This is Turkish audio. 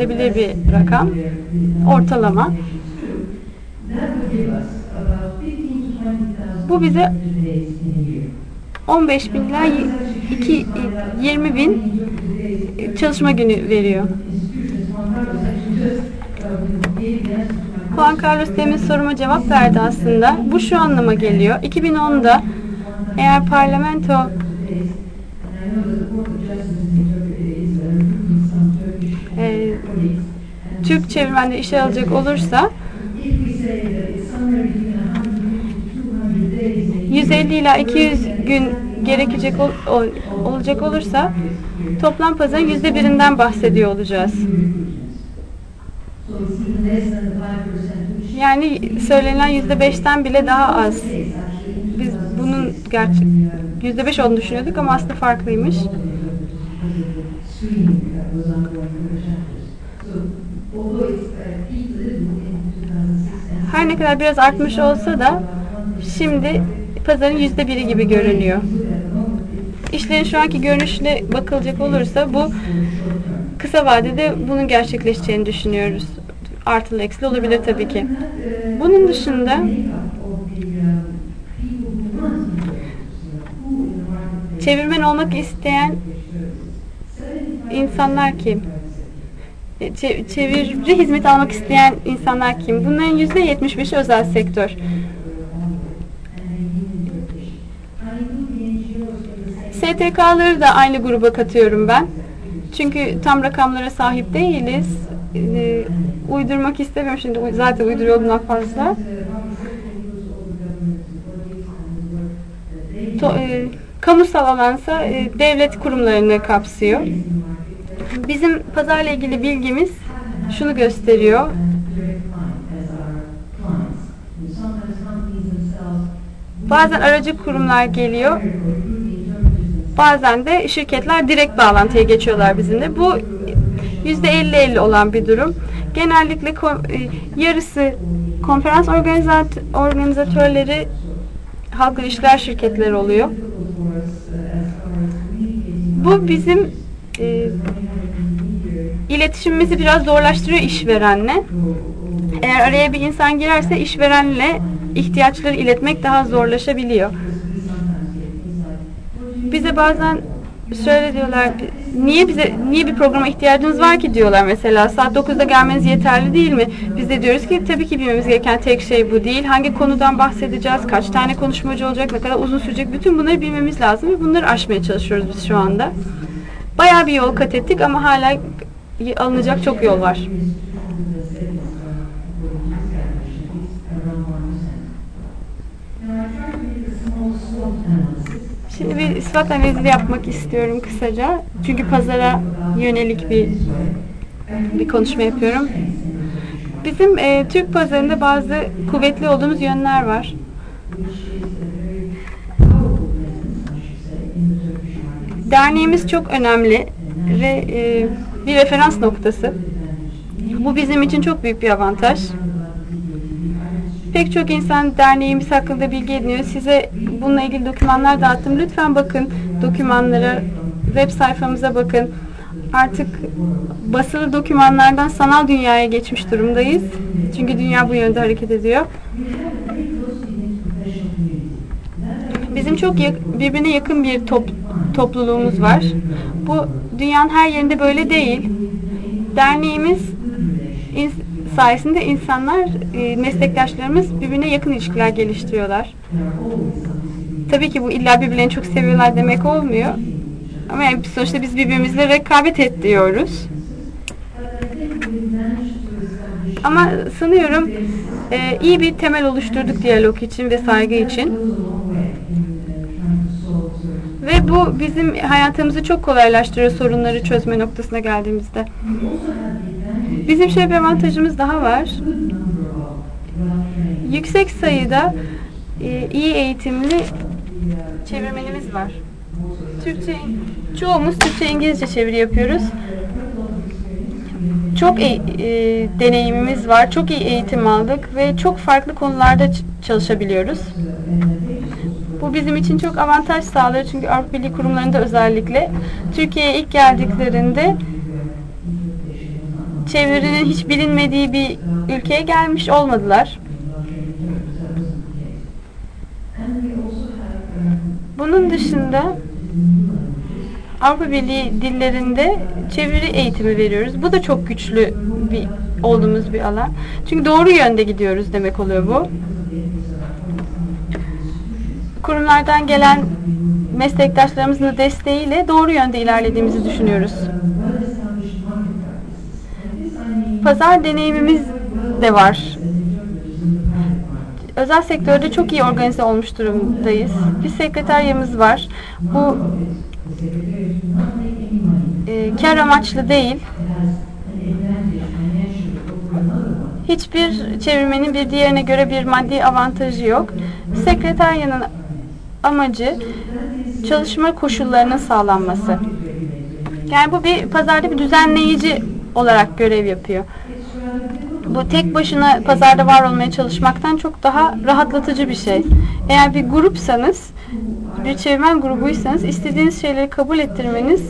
edilebilir bir rakam. Ortalama. Bu bize 15 bin ila 2, 20 bin çalışma günü veriyor. Juan Carlos demin soruma cevap verdi aslında. Bu şu anlama geliyor. 2010'da eğer parlamento Türk çevirmenleri işe alacak olursa 150 ila 200 gün gerekecek ol, ol, olacak olursa toplam pazarın yüzde birinden bahsediyor olacağız. Yani söylenen yüzde beşten bile daha az. Biz bunun gerçi yüzde beş olduğunu düşünüyorduk ama aslında farklıymış. Her ne kadar biraz artmış olsa da şimdi pazarın yüzde biri gibi görünüyor. İşlerin şu anki görünüşüne bakılacak olursa bu kısa vadede bunun gerçekleşeceğini düşünüyoruz. Artılı eksili olabilir tabii ki. Bunun dışında çevirmen olmak isteyen insanlar kim? Çevirici hizmet almak isteyen insanlar kim? Bunların yüzde yetmiş beşi özel sektör. STK'ları da aynı gruba katıyorum ben. Çünkü tam rakamlara sahip değiliz. Ee, uydurmak istemiyorum şimdi. Zaten uyduruyorum daha fazla. To, e, kamusal alansa e, devlet kurumlarını kapsıyor. Bizim pazarla ilgili bilgimiz şunu gösteriyor. Bazen aracı kurumlar geliyor. Bazen de şirketler direkt bağlantıya geçiyorlar bizimle. Bu %50-50 olan bir durum. Genellikle yarısı konferans organizat organizatörleri halk ilişkiler şirketleri oluyor. Bu bizim e, iletişimimizi biraz zorlaştırıyor işverenle. Eğer araya bir insan girerse işverenle ihtiyaçları iletmek daha zorlaşabiliyor. Bize bazen şöyle diyorlar niye bize niye bir programa ihtiyacınız var ki diyorlar mesela saat 9'da gelmeniz yeterli değil mi? Biz de diyoruz ki tabii ki bilmemiz gereken tek şey bu değil. Hangi konudan bahsedeceğiz? Kaç tane konuşmacı olacak? Ne kadar uzun sürecek? Bütün bunları bilmemiz lazım ve bunları aşmaya çalışıyoruz biz şu anda. Bayağı bir yol kat ettik ama hala alınacak çok yol var. Şimdi bir ispat analizi yapmak istiyorum kısaca. Çünkü pazara yönelik bir bir konuşma yapıyorum. Bizim e, Türk pazarında bazı kuvvetli olduğumuz yönler var. Derneğimiz çok önemli ve e, bir referans noktası. Bu bizim için çok büyük bir avantaj. Pek çok insan derneğimiz hakkında bilgi ediniyor. Size bununla ilgili dokümanlar dağıttım. Lütfen bakın dokümanlara, web sayfamıza bakın. Artık basılı dokümanlardan sanal dünyaya geçmiş durumdayız. Çünkü dünya bu yönde hareket ediyor. Bizim çok birbirine yakın bir top, topluluğumuz var. Bu dünyanın her yerinde böyle değil. Derneğimiz sayesinde insanlar, e, meslektaşlarımız birbirine yakın ilişkiler geliştiriyorlar. Tabii ki bu illa birbirlerini çok seviyorlar demek olmuyor. Ama yani sonuçta biz birbirimizle rekabet et diyoruz. Ama sanıyorum e, iyi bir temel oluşturduk diyalog için ve saygı için. Ve bu bizim hayatımızı çok kolaylaştırıyor sorunları çözme noktasına geldiğimizde. Bizim şöyle bir avantajımız daha var. Yüksek sayıda e, iyi eğitimli çevirmenimiz var. Türkçe, çoğumuz Türkçe İngilizce çeviri yapıyoruz. Çok e, e, deneyimimiz var, çok iyi eğitim aldık ve çok farklı konularda çalışabiliyoruz. Bu bizim için çok avantaj sağlıyor çünkü Avrupa Birliği kurumlarında özellikle Türkiye'ye ilk geldiklerinde çevirinin hiç bilinmediği bir ülkeye gelmiş olmadılar. Bunun dışında Avrupa Birliği dillerinde çeviri eğitimi veriyoruz. Bu da çok güçlü bir olduğumuz bir alan. Çünkü doğru yönde gidiyoruz demek oluyor bu. Kurumlardan gelen meslektaşlarımızın da desteğiyle doğru yönde ilerlediğimizi düşünüyoruz. Pazar deneyimimiz de var. Özel sektörde çok iyi organize olmuş durumdayız. Bir sekreteryamız var. Bu e, kar amaçlı değil. Hiçbir çevirmenin bir diğerine göre bir maddi avantajı yok. Sekreteryanın amacı çalışma koşullarının sağlanması. Yani bu bir pazarda bir düzenleyici olarak görev yapıyor. Bu tek başına pazarda var olmaya çalışmaktan çok daha rahatlatıcı bir şey. Eğer bir grupsanız, bir çevirmen grubuysanız istediğiniz şeyleri kabul ettirmeniz